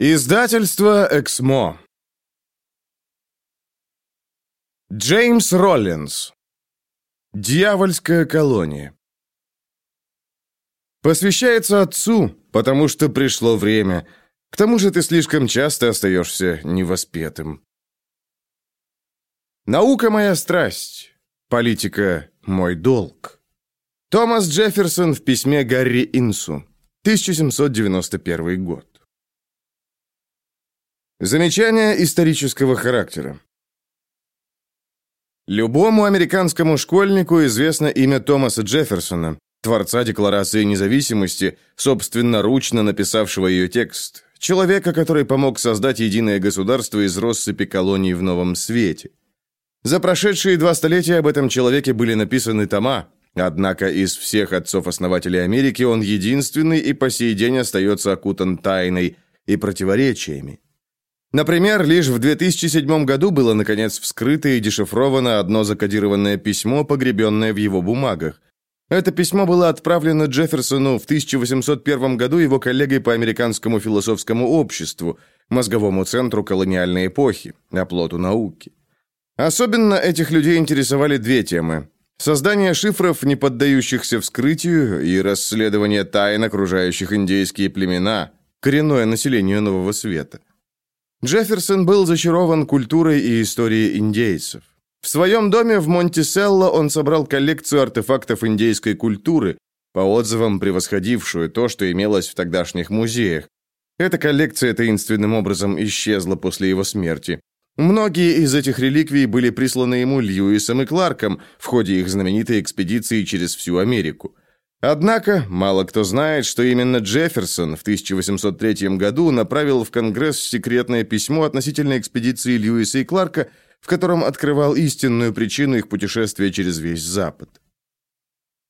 Издательство «Эксмо». Джеймс Роллинс. Дьявольская колония. Посвящается отцу, потому что пришло время. К тому же ты слишком часто остаешься невоспетым. Наука моя страсть, политика мой долг. Томас Джефферсон в письме Гарри Инсу, 1791 год. Замечание исторического характера. Любому американскому школьнику известно имя Томаса Джефферсона, творца Декларации независимости, собственноручно написавшего ее текст, человека, который помог создать единое государство из россыпи колоний в Новом Свете. За прошедшие два столетия об этом человеке были написаны тома, однако из всех отцов-основателей Америки он единственный и по сей день остается окутан тайной и противоречиями. Например, лишь в 2007 году было, наконец, вскрыто и дешифровано одно закодированное письмо, погребенное в его бумагах. Это письмо было отправлено Джефферсону в 1801 году его коллегой по Американскому философскому обществу, мозговому центру колониальной эпохи, оплоту науки. Особенно этих людей интересовали две темы. Создание шифров, не поддающихся вскрытию, и расследование тайн, окружающих индейские племена, коренное население Нового Света. Джефферсон был зачарован культурой и историей индейцев. В своем доме в Монтиселло он собрал коллекцию артефактов индейской культуры, по отзывам превосходившую то, что имелось в тогдашних музеях. Эта коллекция таинственным образом исчезла после его смерти. Многие из этих реликвий были присланы ему Льюисом и Кларком в ходе их знаменитой экспедиции через всю Америку. Однако, мало кто знает, что именно Джефферсон в 1803 году направил в Конгресс секретное письмо относительно экспедиции Льюиса и Кларка, в котором открывал истинную причину их путешествия через весь Запад.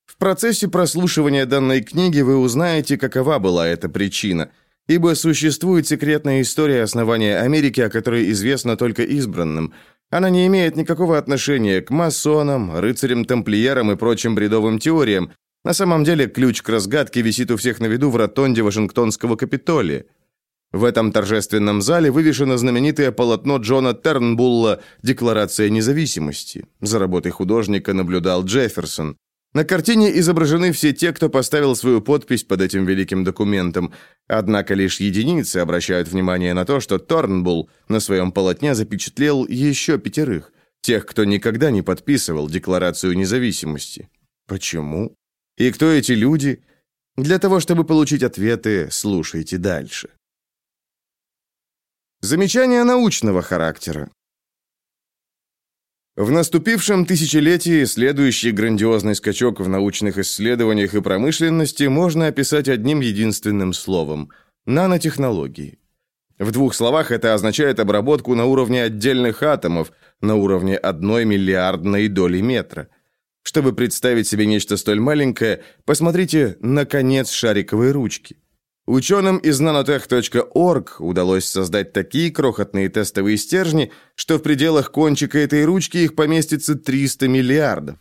В процессе прослушивания данной книги вы узнаете, какова была эта причина, ибо существует секретная история основания Америки, о которой известна только избранным. Она не имеет никакого отношения к масонам, рыцарям-тамплиерам и прочим бредовым теориям, на самом деле, ключ к разгадке висит у всех на виду в ротонде Вашингтонского Капитолия. В этом торжественном зале вывешено знаменитое полотно Джона Тернбулла «Декларация независимости». За работой художника наблюдал Джефферсон. На картине изображены все те, кто поставил свою подпись под этим великим документом. Однако лишь единицы обращают внимание на то, что Торнбулл на своем полотне запечатлел еще пятерых, тех, кто никогда не подписывал Декларацию независимости. Почему? И кто эти люди? Для того, чтобы получить ответы, слушайте дальше. Замечание научного характера. В наступившем тысячелетии следующий грандиозный скачок в научных исследованиях и промышленности можно описать одним единственным словом – нанотехнологии. В двух словах это означает обработку на уровне отдельных атомов, на уровне одной миллиардной доли метра – чтобы представить себе нечто столь маленькое, посмотрите на конец шариковой ручки. Ученым из nanotech.org удалось создать такие крохотные тестовые стержни, что в пределах кончика этой ручки их поместится 300 миллиардов.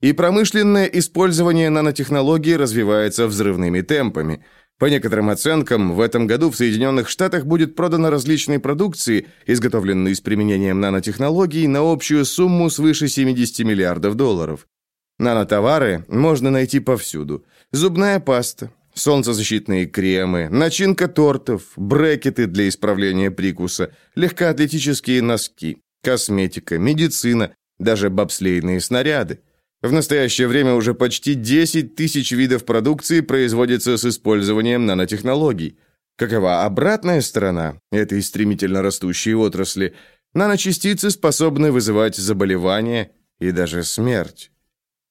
И промышленное использование нанотехнологий развивается взрывными темпами – по некоторым оценкам, в этом году в Соединенных Штатах будет продано различной продукции, изготовленной с применением нанотехнологий, на общую сумму свыше 70 миллиардов долларов. Нанотовары можно найти повсюду. Зубная паста, солнцезащитные кремы, начинка тортов, брекеты для исправления прикуса, легкоатлетические носки, косметика, медицина, даже бобслейные снаряды. В настоящее время уже почти 10 тысяч видов продукции производится с использованием нанотехнологий. Какова обратная сторона этой стремительно растущей отрасли? Наночастицы способны вызывать заболевания и даже смерть.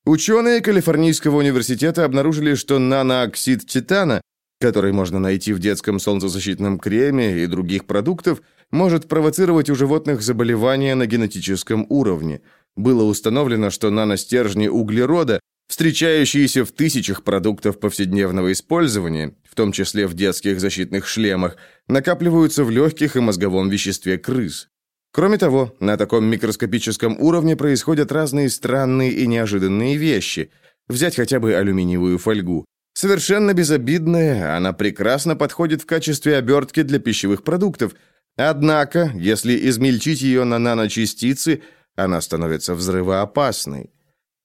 Ученые Калифорнийского университета обнаружили, что нанооксид титана, который можно найти в детском солнцезащитном креме и других продуктах, может провоцировать у животных заболевания на генетическом уровне – было установлено, что наностержни углерода, встречающиеся в тысячах продуктов повседневного использования, в том числе в детских защитных шлемах, накапливаются в легких и мозговом веществе крыс. Кроме того, на таком микроскопическом уровне происходят разные странные и неожиданные вещи. Взять хотя бы алюминиевую фольгу. Совершенно безобидная, она прекрасно подходит в качестве обертки для пищевых продуктов. Однако, если измельчить ее на наночастицы, она становится взрывоопасной.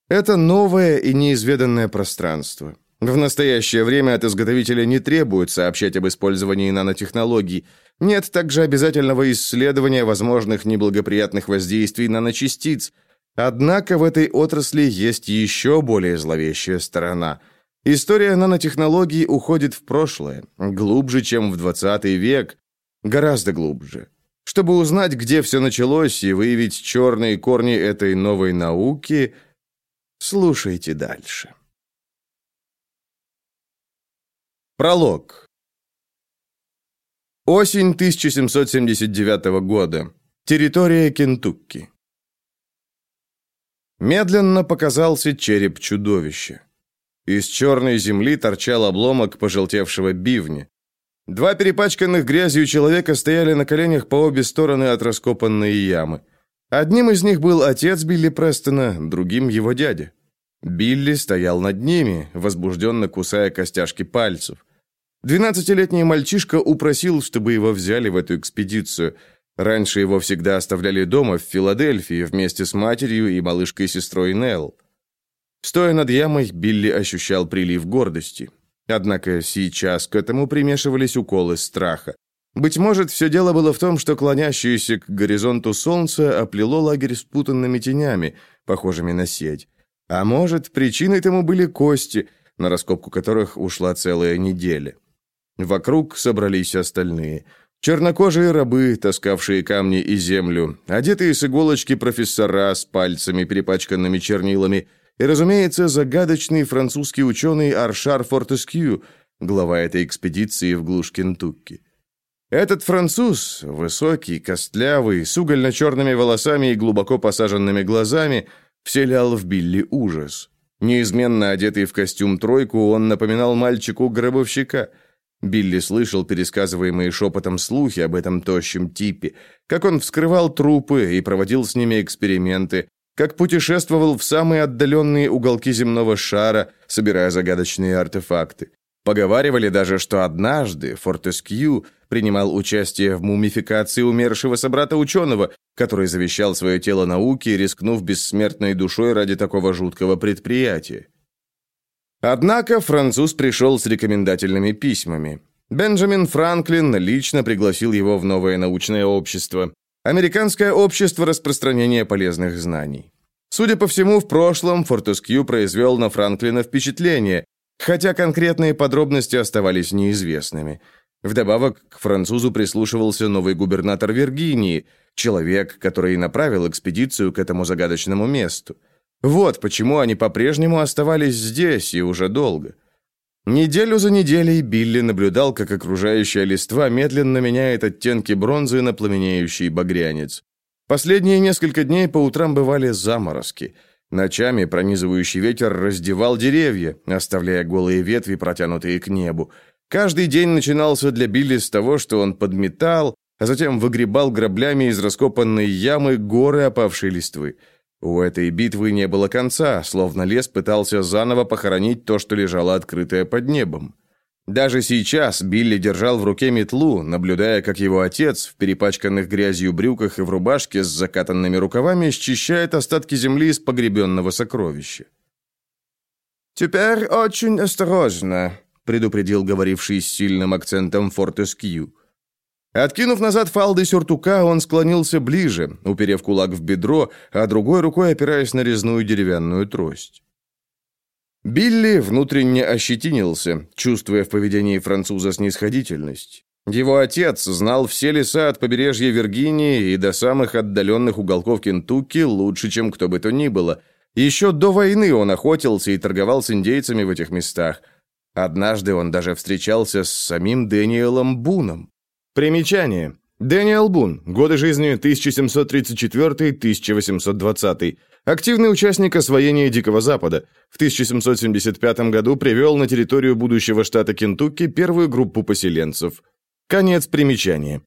Это новое и неизведанное пространство. В настоящее время от изготовителя не требуют сообщать об использовании нанотехнологий. Нет также обязательного исследования возможных неблагоприятных воздействий наночастиц. Однако в этой отрасли есть еще более зловещая сторона – История нанотехнологий уходит в прошлое, глубже, чем в 20 век, гораздо глубже. Чтобы узнать, где все началось, и выявить черные корни этой новой науки, слушайте дальше. Пролог. Осень 1779 года. Территория Кентукки. Медленно показался череп чудовища. Из черной земли торчал обломок пожелтевшего бивня. Два перепачканных грязью человека стояли на коленях по обе стороны от раскопанной ямы. Одним из них был отец Билли Престона, другим его дядя. Билли стоял над ними, возбужденно кусая костяшки пальцев. Двенадцатилетний мальчишка упросил, чтобы его взяли в эту экспедицию. Раньше его всегда оставляли дома в Филадельфии вместе с матерью и малышкой-сестрой Нелл. Стоя над ямой, Билли ощущал прилив гордости. Однако сейчас к этому примешивались уколы страха. Быть может, все дело было в том, что клонящееся к горизонту солнце оплело лагерь спутанными тенями, похожими на сеть. А может, причиной тому были кости, на раскопку которых ушла целая неделя. Вокруг собрались остальные. Чернокожие рабы, таскавшие камни и землю, одетые с иголочки профессора с пальцами, перепачканными чернилами, и, разумеется, загадочный французский ученый Аршар Фортескью, глава этой экспедиции в глушь Кентукки. Этот француз, высокий, костлявый, с угольно-черными волосами и глубоко посаженными глазами, вселял в Билли ужас. Неизменно одетый в костюм тройку, он напоминал мальчику-гробовщика. Билли слышал пересказываемые шепотом слухи об этом тощем типе, как он вскрывал трупы и проводил с ними эксперименты, как путешествовал в самые отдаленные уголки земного шара, собирая загадочные артефакты. Поговаривали даже, что однажды Фортескью принимал участие в мумификации умершего собрата-ученого, который завещал свое тело науке, рискнув бессмертной душой ради такого жуткого предприятия. Однако француз пришел с рекомендательными письмами. Бенджамин Франклин лично пригласил его в новое научное общество. Американское общество распространения полезных знаний. Судя по всему, в прошлом Фортескью произвел на Франклина впечатление, хотя конкретные подробности оставались неизвестными. Вдобавок, к французу прислушивался новый губернатор Виргинии, человек, который направил экспедицию к этому загадочному месту. Вот почему они по-прежнему оставались здесь и уже долго. Неделю за неделей Билли наблюдал, как окружающая листва медленно меняет оттенки бронзы на пламенеющий багрянец. Последние несколько дней по утрам бывали заморозки. Ночами пронизывающий ветер раздевал деревья, оставляя голые ветви, протянутые к небу. Каждый день начинался для Билли с того, что он подметал, а затем выгребал граблями из раскопанной ямы горы опавшей листвы. У этой битвы не было конца, словно лес пытался заново похоронить то, что лежало открытое под небом. Даже сейчас Билли держал в руке метлу, наблюдая, как его отец в перепачканных грязью брюках и в рубашке с закатанными рукавами счищает остатки земли из погребенного сокровища. «Теперь очень осторожно», — предупредил говоривший с сильным акцентом Фортескью. Откинув назад фалды сюртука, он склонился ближе, уперев кулак в бедро, а другой рукой опираясь на резную деревянную трость. Билли внутренне ощетинился, чувствуя в поведении француза снисходительность. Его отец знал все леса от побережья Виргинии и до самых отдаленных уголков Кентукки лучше, чем кто бы то ни было. Еще до войны он охотился и торговал с индейцами в этих местах. Однажды он даже встречался с самим Дэниелом Буном. Примечание. Дэниел Бун. Годы жизни 1734-1820. Активный участник освоения Дикого Запада. В 1775 году привел на территорию будущего штата Кентукки первую группу поселенцев. Конец примечания.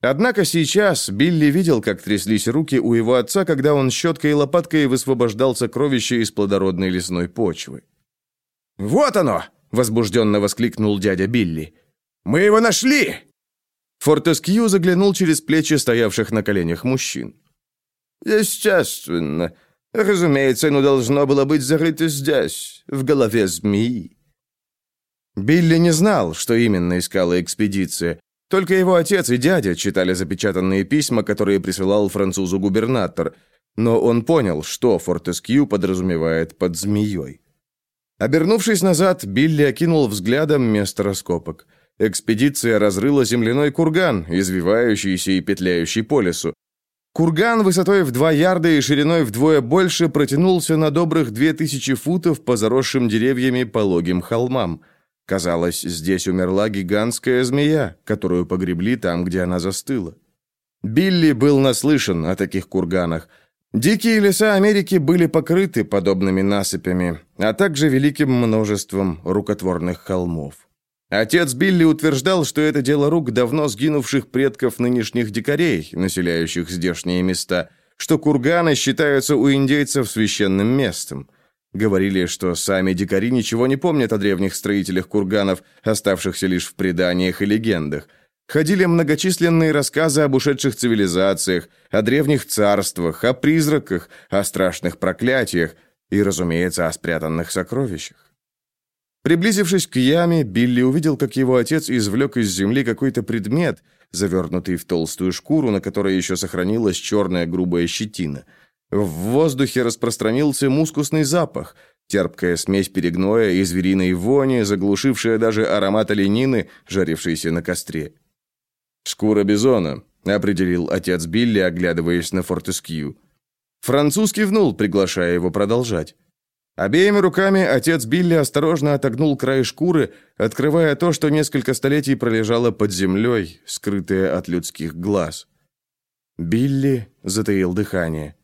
Однако сейчас Билли видел, как тряслись руки у его отца, когда он щеткой и лопаткой высвобождал сокровища из плодородной лесной почвы. «Вот оно! возбужденно воскликнул дядя Билли. «Мы его нашли!» Фортескью заглянул через плечи стоявших на коленях мужчин. «Естественно. Разумеется, оно должно было быть зарыто здесь, в голове змеи». Билли не знал, что именно искала экспедиция. Только его отец и дядя читали запечатанные письма, которые присылал французу губернатор, но он понял, что Фортескью подразумевает под змеей. Обернувшись назад, Билли окинул взглядом место раскопок. Экспедиция разрыла земляной курган, извивающийся и петляющий по лесу. Курган высотой в два ярда и шириной вдвое больше протянулся на добрых две тысячи футов по заросшим деревьями пологим холмам. Казалось, здесь умерла гигантская змея, которую погребли там, где она застыла. Билли был наслышан о таких курганах. Дикие леса Америки были покрыты подобными насыпями, а также великим множеством рукотворных холмов. Отец Билли утверждал, что это дело рук давно сгинувших предков нынешних дикарей, населяющих здешние места, что курганы считаются у индейцев священным местом. Говорили, что сами дикари ничего не помнят о древних строителях курганов, оставшихся лишь в преданиях и легендах. Ходили многочисленные рассказы об ушедших цивилизациях, о древних царствах, о призраках, о страшных проклятиях и, разумеется, о спрятанных сокровищах. Приблизившись к яме, Билли увидел, как его отец извлек из земли какой-то предмет, завернутый в толстую шкуру, на которой еще сохранилась черная грубая щетина. В воздухе распространился мускусный запах, терпкая смесь перегноя и звериной вони, заглушившая даже аромат оленины, жарившейся на костре. «Шкура бизона», — определил отец Билли, оглядываясь на Фортескью. Француз кивнул, приглашая его продолжать. Обеими руками отец Билли осторожно отогнул край шкуры, открывая то, что несколько столетий пролежало под землей, скрытое от людских глаз. Билли затаил дыхание.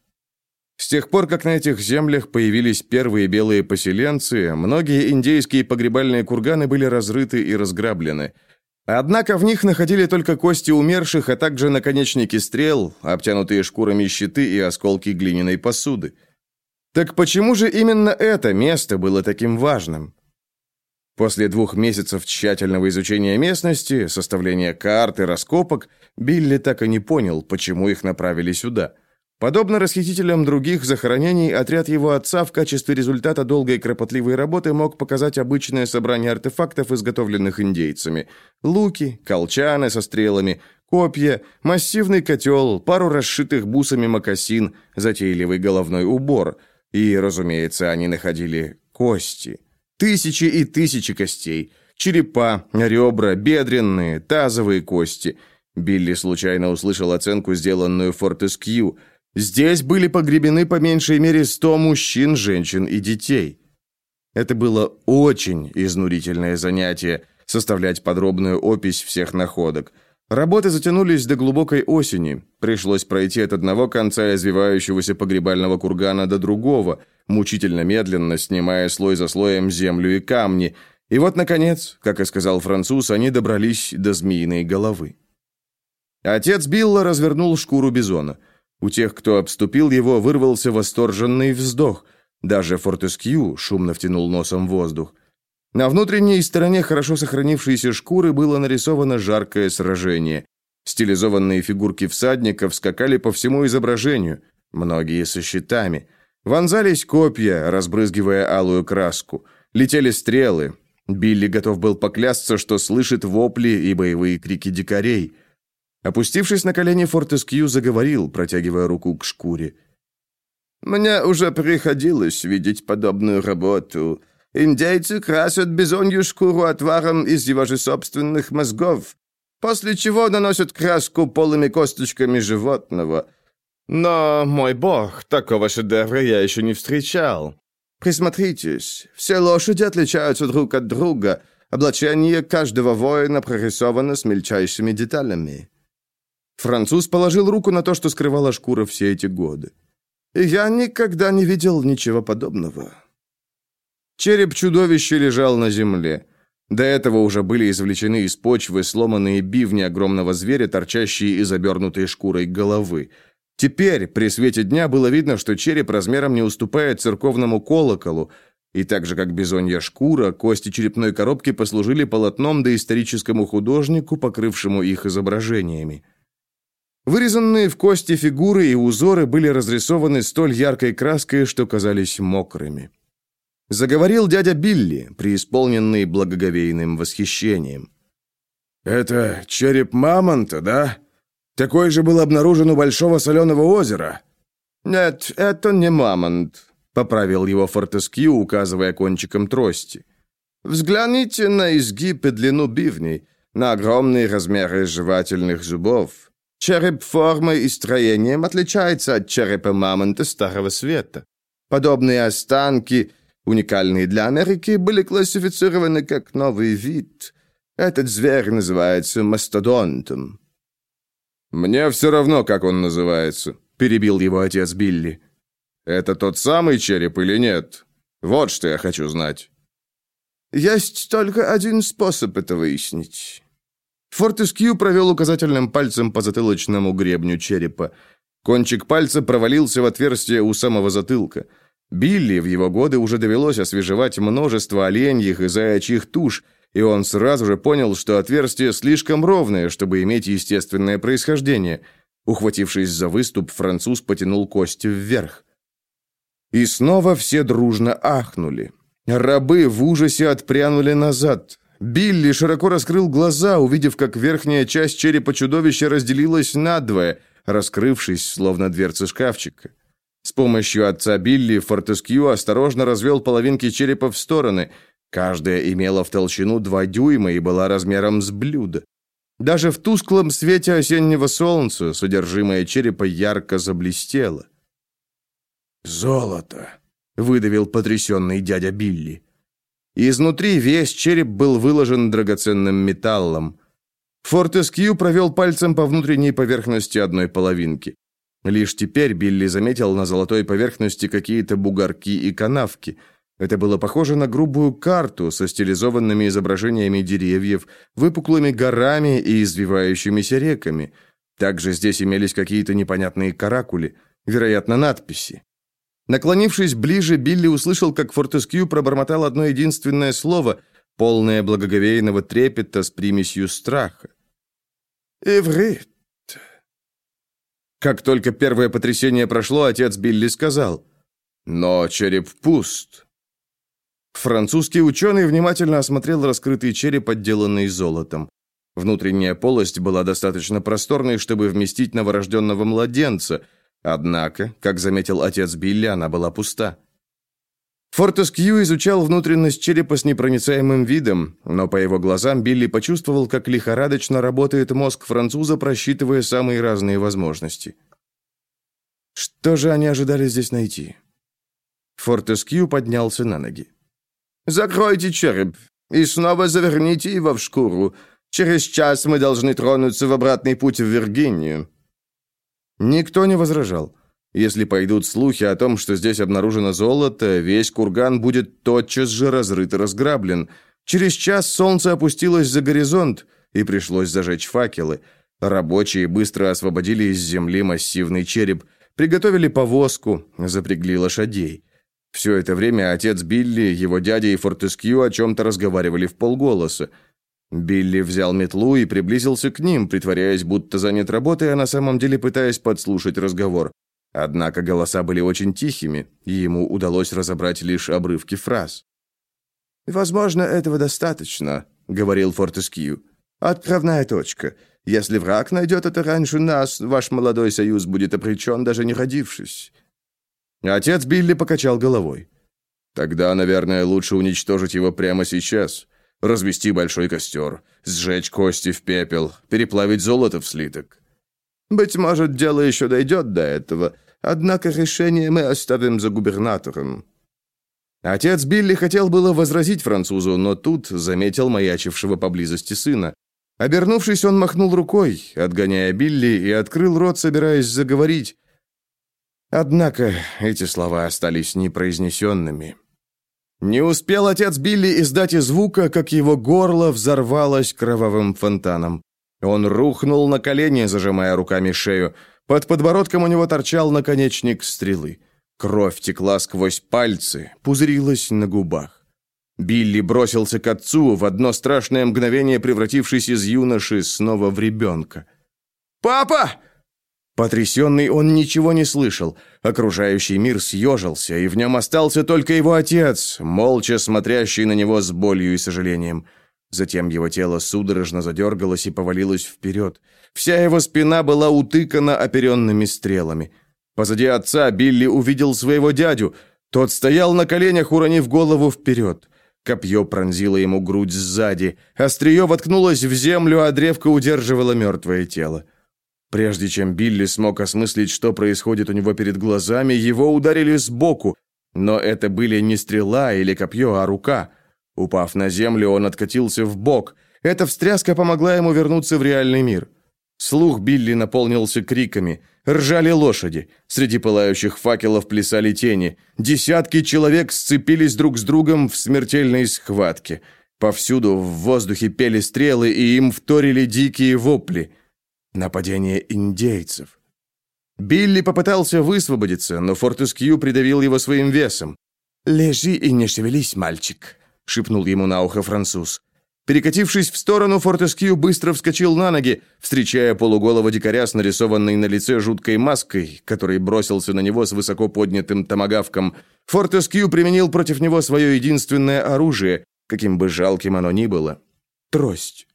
С тех пор, как на этих землях появились первые белые поселенцы, многие индейские погребальные курганы были разрыты и разграблены. Однако в них находили только кости умерших, а также наконечники стрел, обтянутые шкурами щиты и осколки глиняной посуды. Так почему же именно это место было таким важным? После двух месяцев тщательного изучения местности, составления карт и раскопок, Билли так и не понял, почему их направили сюда. Подобно расхитителям других захоронений, отряд его отца в качестве результата долгой кропотливой работы мог показать обычное собрание артефактов, изготовленных индейцами. Луки, колчаны со стрелами, копья, массивный котел, пару расшитых бусами мокасин, затейливый головной убор – и, разумеется, они находили кости. Тысячи и тысячи костей. Черепа, ребра, бедренные, тазовые кости. Билли случайно услышал оценку, сделанную Фортескью. Здесь были погребены по меньшей мере сто мужчин, женщин и детей. Это было очень изнурительное занятие – составлять подробную опись всех находок – Работы затянулись до глубокой осени. Пришлось пройти от одного конца извивающегося погребального кургана до другого, мучительно медленно снимая слой за слоем землю и камни. И вот, наконец, как и сказал француз, они добрались до змеиной головы. Отец Билла развернул шкуру бизона. У тех, кто обступил его, вырвался восторженный вздох. Даже Фортескью шумно втянул носом воздух. На внутренней стороне хорошо сохранившейся шкуры было нарисовано жаркое сражение. Стилизованные фигурки всадников скакали по всему изображению, многие со щитами. Вонзались копья, разбрызгивая алую краску. Летели стрелы. Билли готов был поклясться, что слышит вопли и боевые крики дикарей. Опустившись на колени, Фортескью заговорил, протягивая руку к шкуре. «Мне уже приходилось видеть подобную работу. Индейцы красят бизонью шкуру отваром из его же собственных мозгов, после чего наносят краску полыми косточками животного. Но, мой бог, такого шедевра я еще не встречал. Присмотритесь, все лошади отличаются друг от друга, облачение каждого воина прорисовано с мельчайшими деталями. Француз положил руку на то, что скрывала шкура все эти годы. «Я никогда не видел ничего подобного. Череп чудовища лежал на земле. До этого уже были извлечены из почвы сломанные бивни огромного зверя, торчащие из обернутой шкурой головы. Теперь, при свете дня, было видно, что череп размером не уступает церковному колоколу, И так же, как бизонья шкура, кости черепной коробки послужили полотном доисторическому художнику, покрывшему их изображениями. Вырезанные в кости фигуры и узоры были разрисованы столь яркой краской, что казались мокрыми. Заговорил дядя Билли, преисполненный благоговейным восхищением. «Это череп мамонта, да? Такой же был обнаружен у Большого Соленого озера». «Нет, это не мамонт», — поправил его Фортескью, указывая кончиком трости. «Взгляните на изгиб и длину бивней, на огромные размеры жевательных зубов. Череп формой и строением отличается от черепа мамонта Старого Света. Подобные останки, уникальные для Америки, были классифицированы как новый вид. Этот зверь называется мастодонтом». «Мне все равно, как он называется», — перебил его отец Билли. «Это тот самый череп или нет? Вот что я хочу знать». «Есть только один способ это выяснить». Фортескью провел указательным пальцем по затылочному гребню черепа. Кончик пальца провалился в отверстие у самого затылка. Билли в его годы уже довелось освежевать множество оленьих и заячьих туш, и он сразу же понял, что отверстие слишком ровное, чтобы иметь естественное происхождение. Ухватившись за выступ, француз потянул кость вверх. И снова все дружно ахнули. Рабы в ужасе отпрянули назад. Билли широко раскрыл глаза, увидев, как верхняя часть черепа чудовища разделилась надвое, раскрывшись, словно дверца шкафчика. Помощью отца Билли Фортескью осторожно развел половинки черепа в стороны. Каждая имела в толщину два дюйма и была размером с блюдо. Даже в тусклом свете осеннего солнца содержимое черепа ярко заблестело. «Золото!» — выдавил потрясенный дядя Билли. Изнутри весь череп был выложен драгоценным металлом. Фортескью провел пальцем по внутренней поверхности одной половинки. Лишь теперь Билли заметил на золотой поверхности какие-то бугорки и канавки. Это было похоже на грубую карту со стилизованными изображениями деревьев, выпуклыми горами и извивающимися реками. Также здесь имелись какие-то непонятные каракули, вероятно, надписи. Наклонившись ближе, Билли услышал, как Фортескью пробормотал одно единственное слово, полное благоговейного трепета с примесью страха. «Иврит». Как только первое потрясение прошло, отец Билли сказал, «Но череп пуст». Французский ученый внимательно осмотрел раскрытый череп, отделанный золотом. Внутренняя полость была достаточно просторной, чтобы вместить новорожденного младенца – Однако, как заметил отец Билли, она была пуста. Фортескью изучал внутренность черепа с непроницаемым видом, но по его глазам Билли почувствовал, как лихорадочно работает мозг француза, просчитывая самые разные возможности. Что же они ожидали здесь найти? Фортескью поднялся на ноги. «Закройте череп и снова заверните его в шкуру. Через час мы должны тронуться в обратный путь в Виргинию. Никто не возражал. Если пойдут слухи о том, что здесь обнаружено золото, весь курган будет тотчас же разрыт и разграблен. Через час солнце опустилось за горизонт, и пришлось зажечь факелы. Рабочие быстро освободили из земли массивный череп, приготовили повозку, запрягли лошадей. Все это время отец Билли, его дядя и Фортескью о чем-то разговаривали в полголоса. Билли взял метлу и приблизился к ним, притворяясь, будто занят работой, а на самом деле пытаясь подслушать разговор. Однако голоса были очень тихими, и ему удалось разобрать лишь обрывки фраз. «Возможно, этого достаточно», — говорил Фортескью. «Отправная точка. Если враг найдет это раньше нас, ваш молодой союз будет обречен, даже не родившись». Отец Билли покачал головой. «Тогда, наверное, лучше уничтожить его прямо сейчас развести большой костер, сжечь кости в пепел, переплавить золото в слиток. Быть может, дело еще дойдет до этого, однако решение мы оставим за губернатором. Отец Билли хотел было возразить французу, но тут заметил маячившего поблизости сына. Обернувшись, он махнул рукой, отгоняя Билли, и открыл рот, собираясь заговорить. Однако эти слова остались непроизнесенными. Не успел отец Билли издать и звука, как его горло взорвалось кровавым фонтаном. Он рухнул на колени, зажимая руками шею. Под подбородком у него торчал наконечник стрелы. Кровь текла сквозь пальцы, пузырилась на губах. Билли бросился к отцу, в одно страшное мгновение превратившись из юноши снова в ребенка. «Папа!» Потрясенный он ничего не слышал. Окружающий мир съежился, и в нем остался только его отец, молча смотрящий на него с болью и сожалением. Затем его тело судорожно задергалось и повалилось вперед. Вся его спина была утыкана оперенными стрелами. Позади отца Билли увидел своего дядю. Тот стоял на коленях, уронив голову вперед. Копье пронзило ему грудь сзади. Острие воткнулось в землю, а древко удерживало мертвое тело. Прежде чем Билли смог осмыслить, что происходит у него перед глазами, его ударили сбоку. Но это были не стрела или копье, а рука. Упав на землю, он откатился в бок. Эта встряска помогла ему вернуться в реальный мир. Слух Билли наполнился криками. Ржали лошади. Среди пылающих факелов плясали тени. Десятки человек сцепились друг с другом в смертельной схватке. Повсюду в воздухе пели стрелы, и им вторили дикие вопли. Нападение индейцев. Билли попытался высвободиться, но Фортескью придавил его своим весом. «Лежи и не шевелись, мальчик», — шепнул ему на ухо француз. Перекатившись в сторону, Фортескью быстро вскочил на ноги, встречая полуголого дикаря с нарисованной на лице жуткой маской, который бросился на него с высоко поднятым томагавком. Фортескью применил против него свое единственное оружие, каким бы жалким оно ни было — трость.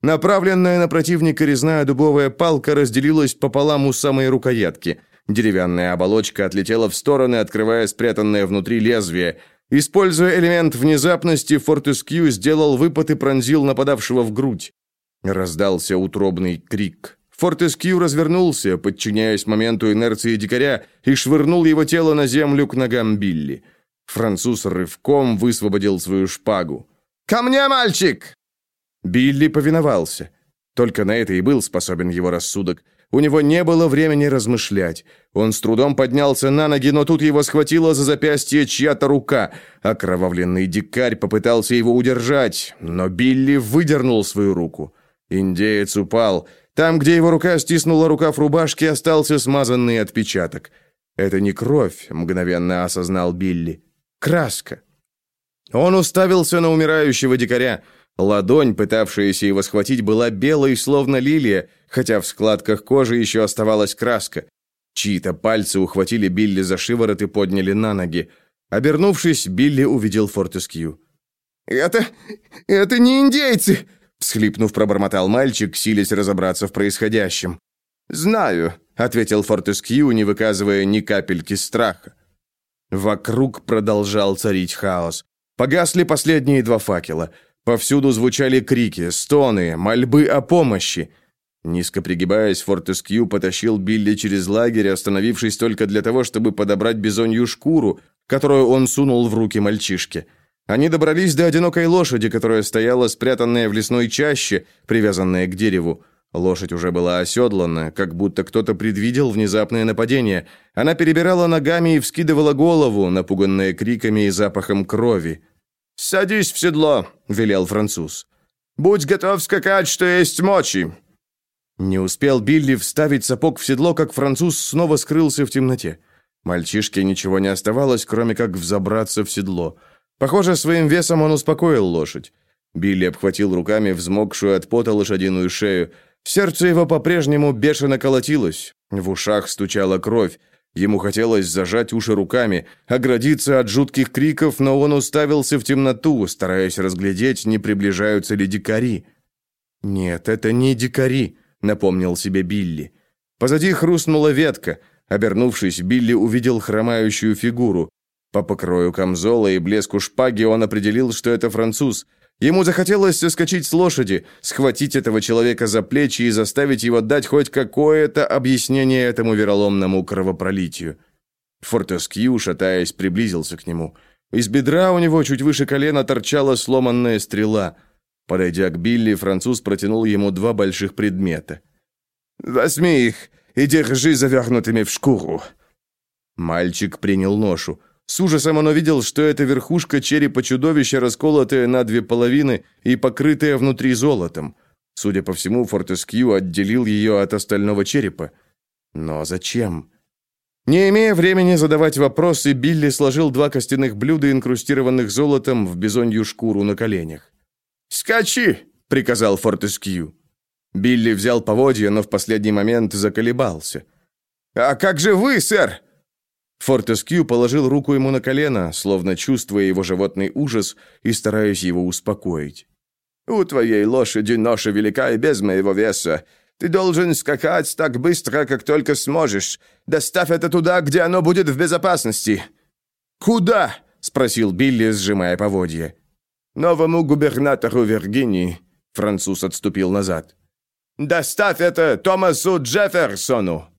Направленная на противника резная дубовая палка разделилась пополам у самой рукоятки. Деревянная оболочка отлетела в стороны, открывая спрятанное внутри лезвие — Используя элемент внезапности, Фортескью сделал выпад и пронзил нападавшего в грудь. Раздался утробный крик. Фортескью развернулся, подчиняясь моменту инерции дикаря, и швырнул его тело на землю к ногам Билли. Француз рывком высвободил свою шпагу. «Ко мне, мальчик!» Билли повиновался. Только на это и был способен его рассудок. У него не было времени размышлять. Он с трудом поднялся на ноги, но тут его схватила за запястье чья-то рука. Окровавленный дикарь попытался его удержать, но Билли выдернул свою руку. Индеец упал. Там, где его рука стиснула рукав рубашки, остался смазанный отпечаток. «Это не кровь», — мгновенно осознал Билли. «Краска». Он уставился на умирающего дикаря. Ладонь, пытавшаяся его схватить, была белой, словно лилия, хотя в складках кожи еще оставалась краска. Чьи-то пальцы ухватили Билли за шиворот и подняли на ноги. Обернувшись, Билли увидел Фортескью. «Это... это не индейцы!» Всхлипнув, пробормотал мальчик, силясь разобраться в происходящем. «Знаю», — ответил Фортескью, не выказывая ни капельки страха. Вокруг продолжал царить хаос. Погасли последние два факела. Повсюду звучали крики, стоны, мольбы о помощи. Низко пригибаясь, Фортескью потащил Билли через лагерь, остановившись только для того, чтобы подобрать бизонью шкуру, которую он сунул в руки мальчишке. Они добрались до одинокой лошади, которая стояла спрятанная в лесной чаще, привязанная к дереву. Лошадь уже была оседлана, как будто кто-то предвидел внезапное нападение. Она перебирала ногами и вскидывала голову, напуганная криками и запахом крови. «Садись в седло», — велел француз. «Будь готов скакать, что есть мочи». Не успел Билли вставить сапог в седло, как француз снова скрылся в темноте. Мальчишке ничего не оставалось, кроме как взобраться в седло. Похоже, своим весом он успокоил лошадь. Билли обхватил руками взмокшую от пота лошадиную шею. Сердце его по-прежнему бешено колотилось. В ушах стучала кровь. Ему хотелось зажать уши руками, оградиться от жутких криков, но он уставился в темноту, стараясь разглядеть, не приближаются ли дикари. «Нет, это не дикари», — напомнил себе Билли. Позади хрустнула ветка. Обернувшись, Билли увидел хромающую фигуру. По покрою камзола и блеску шпаги он определил, что это француз. Ему захотелось соскочить с лошади, схватить этого человека за плечи и заставить его дать хоть какое-то объяснение этому вероломному кровопролитию. Фортескью, шатаясь, приблизился к нему. Из бедра у него чуть выше колена торчала сломанная стрела — Подойдя к Билли, француз протянул ему два больших предмета. «Возьми их и держи завернутыми в шкуру». Мальчик принял ношу. С ужасом он увидел, что это верхушка черепа чудовища, расколотая на две половины и покрытая внутри золотом. Судя по всему, Фортескью отделил ее от остального черепа. Но зачем? Не имея времени задавать вопросы, Билли сложил два костяных блюда, инкрустированных золотом, в бизонью шкуру на коленях. «Скачи!» — приказал Фортескью. Билли взял поводья, но в последний момент заколебался. «А как же вы, сэр?» Фортескью положил руку ему на колено, словно чувствуя его животный ужас и стараясь его успокоить. «У твоей лошади ноша велика и без моего веса. Ты должен скакать так быстро, как только сможешь. Доставь это туда, где оно будет в безопасности». «Куда?» — спросил Билли, сжимая поводья. «Новому губернатору Виргинии», — француз отступил назад. «Доставь это Томасу Джефферсону!»